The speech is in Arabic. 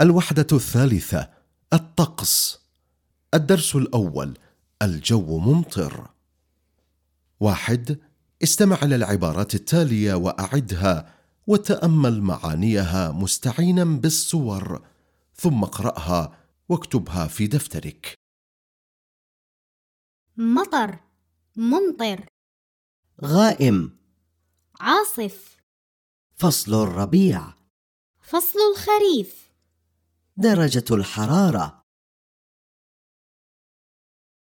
الوحدة الثالثة الطقس. الدرس الأول الجو ممطر. واحد استمع إلى العبارات التالية وأعدها وتأمل معانيها مستعينا بالصور ثم اقرأها واكتبها في دفترك. مطر ممطر. غائم. عاصف. فصل الربيع. فصل الخريف. درجة الحرارة.